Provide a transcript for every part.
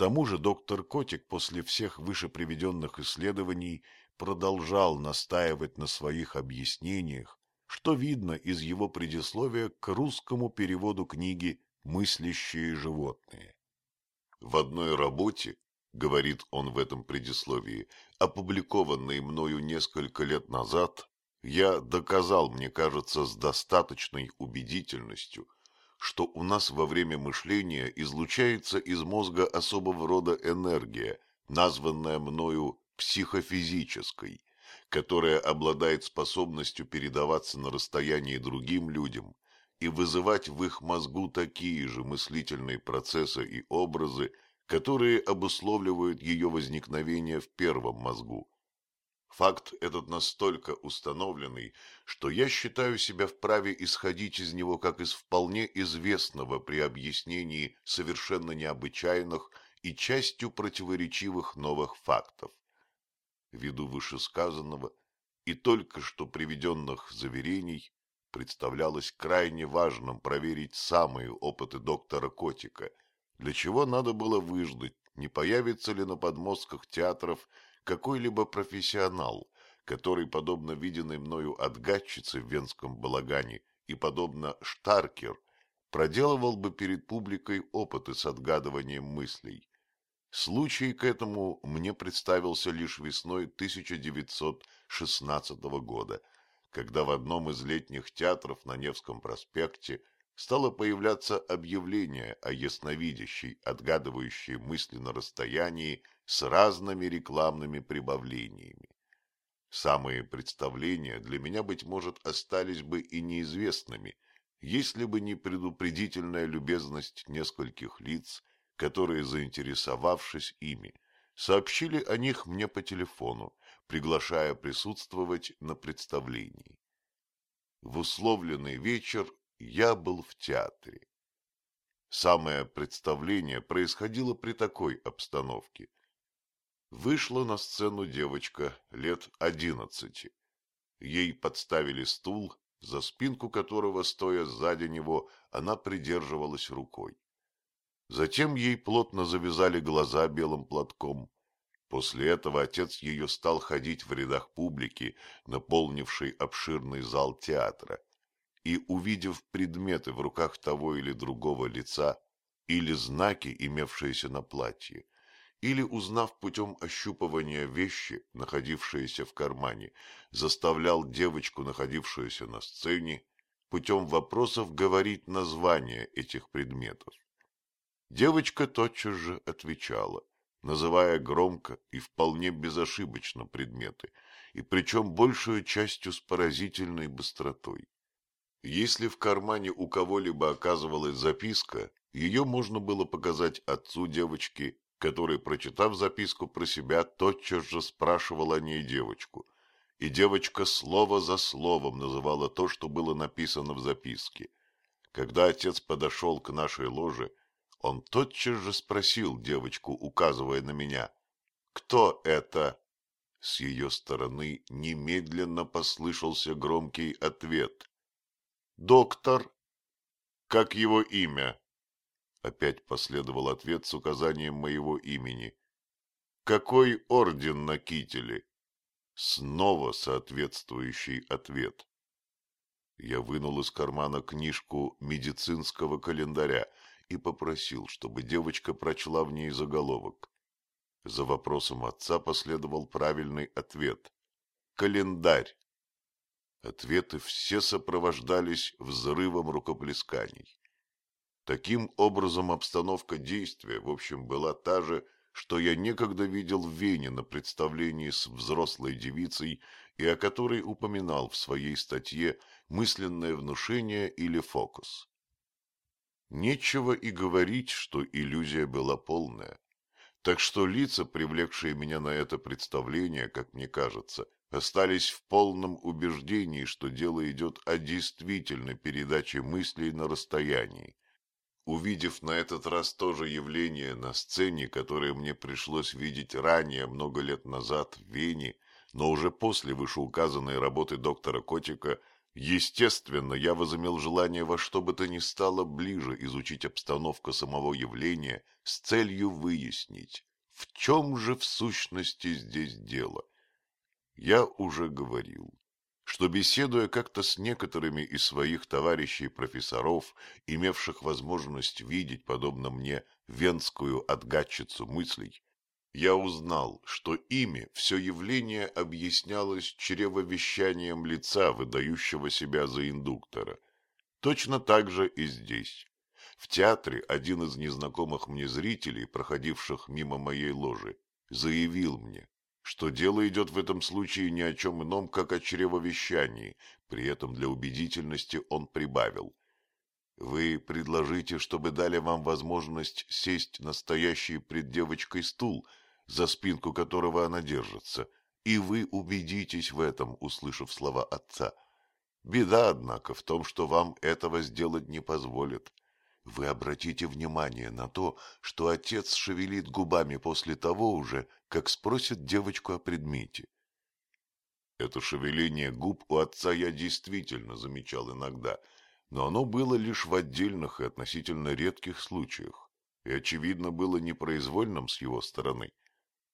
тому же доктор Котик после всех выше приведенных исследований продолжал настаивать на своих объяснениях, что видно из его предисловия к русскому переводу книги «Мыслящие животные». В одной работе, говорит он в этом предисловии, опубликованной мною несколько лет назад, я доказал, мне кажется, с достаточной убедительностью, что у нас во время мышления излучается из мозга особого рода энергия, названная мною психофизической, которая обладает способностью передаваться на расстоянии другим людям и вызывать в их мозгу такие же мыслительные процессы и образы, которые обусловливают ее возникновение в первом мозгу. Факт этот настолько установленный, что я считаю себя вправе исходить из него как из вполне известного при объяснении совершенно необычайных и частью противоречивых новых фактов. Ввиду вышесказанного и только что приведенных заверений, представлялось крайне важным проверить самые опыты доктора Котика, для чего надо было выждать, не появится ли на подмостках театров какой-либо профессионал, который, подобно виденной мною отгадчице в венском балагане и подобно Штаркер, проделывал бы перед публикой опыты с отгадыванием мыслей. Случай к этому мне представился лишь весной 1916 года, когда в одном из летних театров на Невском проспекте стало появляться объявление о ясновидящей, отгадывающей мысли на расстоянии с разными рекламными прибавлениями. Самые представления для меня, быть может, остались бы и неизвестными, если бы не предупредительная любезность нескольких лиц, которые, заинтересовавшись ими, сообщили о них мне по телефону, приглашая присутствовать на представлении. В условленный вечер я был в театре. Самое представление происходило при такой обстановке. Вышла на сцену девочка лет одиннадцати. Ей подставили стул, за спинку которого, стоя сзади него, она придерживалась рукой. Затем ей плотно завязали глаза белым платком. После этого отец ее стал ходить в рядах публики, наполнившей обширный зал театра, и, увидев предметы в руках того или другого лица, или знаки, имевшиеся на платье, или, узнав путем ощупывания вещи, находившиеся в кармане, заставлял девочку, находившуюся на сцене, путем вопросов говорить название этих предметов. Девочка тотчас же отвечала, называя громко и вполне безошибочно предметы, и причем большую частью с поразительной быстротой. Если в кармане у кого-либо оказывалась записка, ее можно было показать отцу девочки, который, прочитав записку про себя, тотчас же спрашивал о ней девочку, и девочка слово за словом называла то, что было написано в записке. Когда отец подошел к нашей ложе, он тотчас же спросил девочку, указывая на меня, «Кто это?» С ее стороны немедленно послышался громкий ответ. «Доктор». «Как его имя?» Опять последовал ответ с указанием моего имени. «Какой орден на кителе?» Снова соответствующий ответ. Я вынул из кармана книжку медицинского календаря и попросил, чтобы девочка прочла в ней заголовок. За вопросом отца последовал правильный ответ. Календарь. Ответы все сопровождались взрывом рукоплесканий. Таким образом, обстановка действия, в общем, была та же, что я некогда видел в Вене на представлении с взрослой девицей и о которой упоминал в своей статье «Мысленное внушение или фокус». Нечего и говорить, что иллюзия была полная. Так что лица, привлекшие меня на это представление, как мне кажется, остались в полном убеждении, что дело идет о действительной передаче мыслей на расстоянии. Увидев на этот раз то же явление на сцене, которое мне пришлось видеть ранее, много лет назад, в Вене, но уже после вышеуказанной работы доктора Котика, Естественно, я возымел желание во что бы то ни стало ближе изучить обстановку самого явления с целью выяснить, в чем же в сущности здесь дело. Я уже говорил, что беседуя как-то с некоторыми из своих товарищей-профессоров, имевших возможность видеть, подобно мне, венскую отгадчицу мыслей, я узнал, что ими все явление объяснялось чревовещанием лица, выдающего себя за индуктора. Точно так же и здесь. В театре один из незнакомых мне зрителей, проходивших мимо моей ложи, заявил мне, что дело идет в этом случае ни о чем ином, как о чревовещании, при этом для убедительности он прибавил. Вы предложите, чтобы дали вам возможность сесть на стоящий пред девочкой стул – за спинку которого она держится, и вы убедитесь в этом, услышав слова отца. Беда, однако, в том, что вам этого сделать не позволят. Вы обратите внимание на то, что отец шевелит губами после того уже, как спросит девочку о предмете. Это шевеление губ у отца я действительно замечал иногда, но оно было лишь в отдельных и относительно редких случаях, и, очевидно, было непроизвольным с его стороны.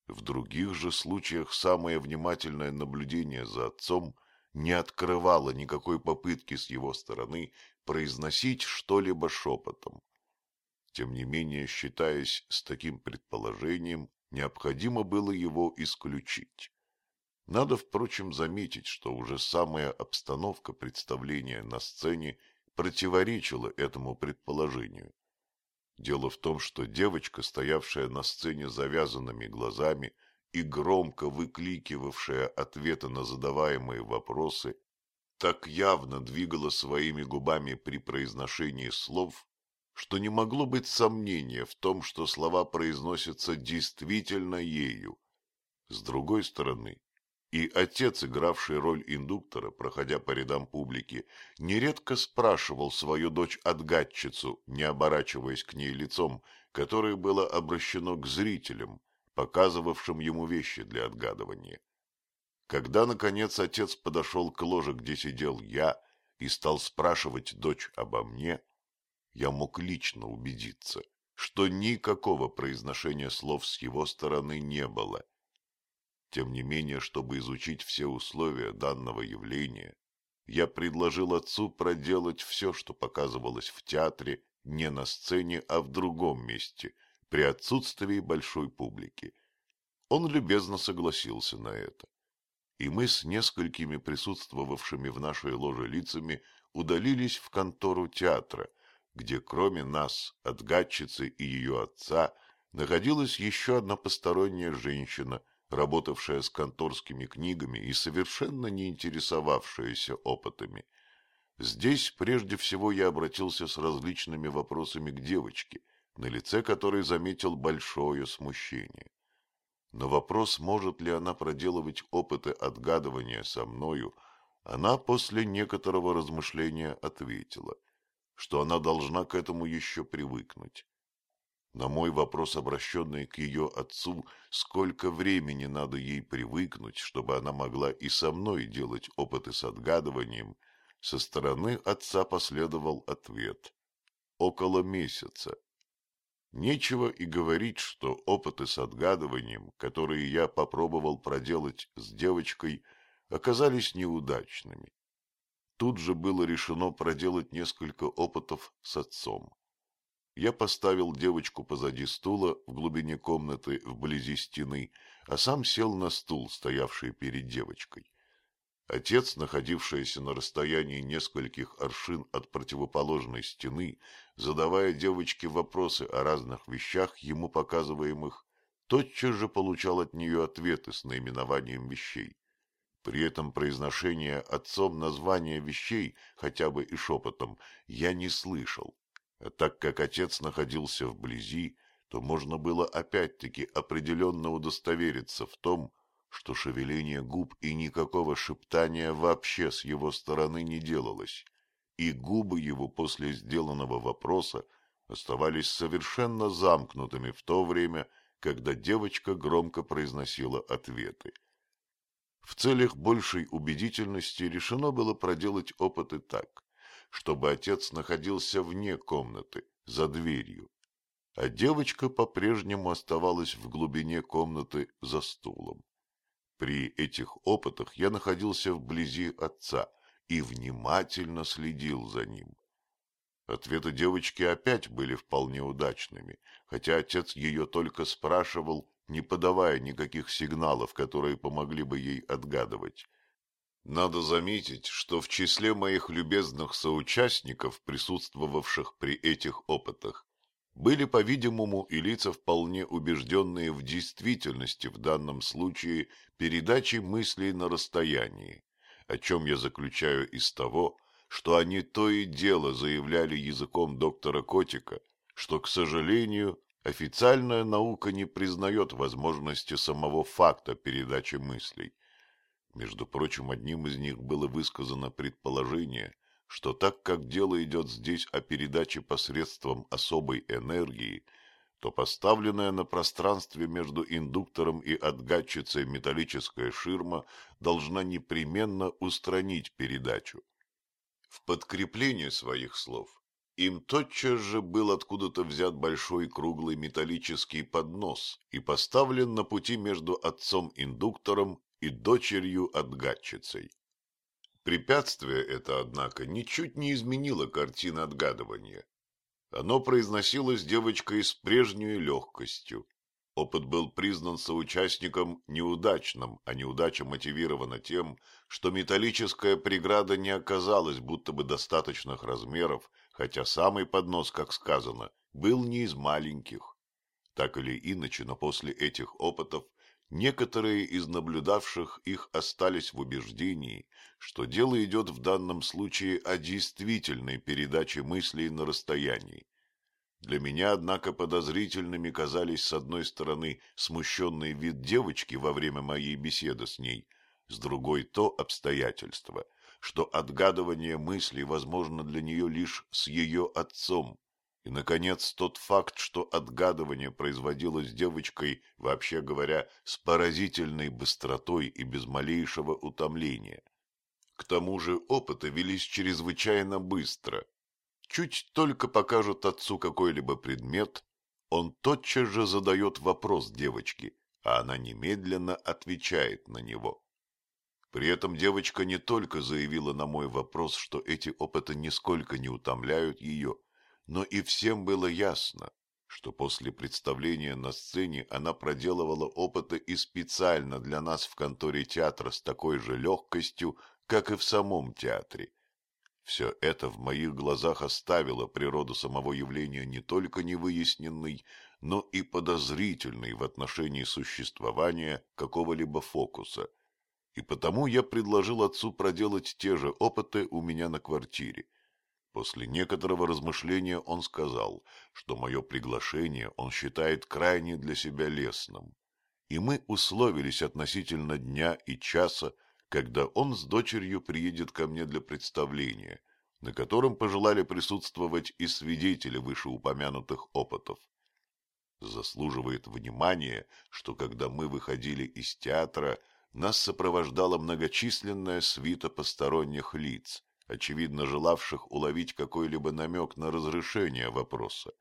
В других же случаях самое внимательное наблюдение за отцом не открывало никакой попытки с его стороны произносить что-либо шепотом. Тем не менее, считаясь с таким предположением, необходимо было его исключить. Надо, впрочем, заметить, что уже самая обстановка представления на сцене противоречила этому предположению. Дело в том, что девочка, стоявшая на сцене завязанными глазами и громко выкликивавшая ответы на задаваемые вопросы, так явно двигала своими губами при произношении слов, что не могло быть сомнения в том, что слова произносятся действительно ею. С другой стороны, и отец, игравший роль индуктора, проходя по рядам публики, нередко спрашивал свою дочь-отгадчицу, не оборачиваясь к ней лицом, которое было обращено к зрителям, показывавшим ему вещи для отгадывания. Когда, наконец, отец подошел к ложе, где сидел я, и стал спрашивать дочь обо мне, я мог лично убедиться, что никакого произношения слов с его стороны не было — тем не менее, чтобы изучить все условия данного явления, я предложил отцу проделать все, что показывалось в театре, не на сцене, а в другом месте, при отсутствии большой публики. Он любезно согласился на это. И мы с несколькими присутствовавшими в нашей ложе лицами удалились в контору театра, где кроме нас, отгадчицы и ее отца, находилась еще одна посторонняя женщина – работавшая с конторскими книгами и совершенно не интересовавшаяся опытами. Здесь прежде всего я обратился с различными вопросами к девочке, на лице которой заметил большое смущение. Но вопрос, может ли она проделывать опыты отгадывания со мною, она после некоторого размышления ответила, что она должна к этому еще привыкнуть на мой вопрос, обращенный к ее отцу, сколько времени надо ей привыкнуть, чтобы она могла и со мной делать опыты с отгадыванием, со стороны отца последовал ответ. Около месяца. Нечего и говорить, что опыты с отгадыванием, которые я попробовал проделать с девочкой, оказались неудачными. Тут же было решено проделать несколько опытов с отцом. Я поставил девочку позади стула в глубине комнаты вблизи стены, а сам сел на стул, стоявший перед девочкой. Отец, находившийся на расстоянии нескольких аршин от противоположной стены, задавая девочке вопросы о разных вещах, ему показываемых, тотчас же получал от нее ответы с наименованием вещей. При этом произношение отцом названия вещей, хотя бы и шепотом, я не слышал, а так как отец находился вблизи, то можно было опять-таки определенно удостовериться в том, что шевеление губ и никакого шептания вообще с его стороны не делалось, и губы его после сделанного вопроса оставались совершенно замкнутыми в то время, когда девочка громко произносила ответы. В целях большей убедительности решено было проделать опыты так, чтобы отец находился вне комнаты, за дверью, а девочка по-прежнему оставалась в глубине комнаты за стулом. При этих опытах я находился вблизи отца и внимательно следил за ним. Ответы девочки опять были вполне удачными, хотя отец ее только спрашивал, не подавая никаких сигналов, которые помогли бы ей отгадывать. Надо заметить, что в числе моих любезных соучастников, присутствовавших при этих опытах, были, по-видимому, и лица вполне убежденные в действительности в данном случае передачи мыслей на расстоянии, о чем я заключаю из того, что они то и дело заявляли языком доктора Котика, что, к сожалению, официальная наука не признает возможности самого факта передачи мыслей. Между прочим, одним из них было высказано предположение, что так как дело идет здесь о передаче посредством особой энергии, то поставленная на пространстве между индуктором и отгадчицей металлическая ширма должна непременно устранить передачу. В подкрепление своих слов им тотчас же был откуда-то взят большой круглый металлический поднос и поставлен на пути между отцом-индуктором и дочерью-отгадчицей. Препятствие это, однако, ничуть не изменило картины отгадывания. Оно произносилось девочкой с прежней легкостью. Опыт был признан соучастником неудачным, а неудача мотивирована тем, что металлическая преграда не оказалась будто бы достаточных размеров, хотя самый поднос, как сказано, был не из маленьких. Так или иначе, но после этих опытов некоторые из наблюдавших их остались в убеждении, что дело идет в данном случае о действительной передаче мыслей на расстоянии. Для меня, однако, подозрительными казались, с одной стороны, смущенный вид девочки во время моей беседы с ней, с другой то обстоятельство, что отгадывание мыслей возможно для нее лишь с ее отцом, и, наконец, тот факт, что отгадывание производилось девочкой, вообще говоря, с поразительной быстротой и без малейшего утомления. К тому же опыты велись чрезвычайно быстро. Чуть только покажут отцу какой-либо предмет, он тотчас же задает вопрос девочке, а она немедленно отвечает на него. При этом девочка не только заявила на мой вопрос, что эти опыты нисколько не утомляют ее, но и всем было ясно, что после представления на сцене она проделывала опыты и специально для нас в конторе театра с такой же легкостью, как и в самом театре. Все это в моих глазах оставило природу самого явления не только невыясненной, но и подозрительной в отношении существования какого-либо фокуса – и потому я предложил отцу проделать те же опыты у меня на квартире. После некоторого размышления он сказал, что мое приглашение он считает крайне для себя лестным. И мы условились относительно дня и часа, когда он с дочерью приедет ко мне для представления, на котором пожелали присутствовать и свидетели вышеупомянутых опытов. Заслуживает внимания, что когда мы выходили из театра, нас сопровождала многочисленная свита посторонних лиц, очевидно желавших уловить какой-либо намек на разрешение вопроса.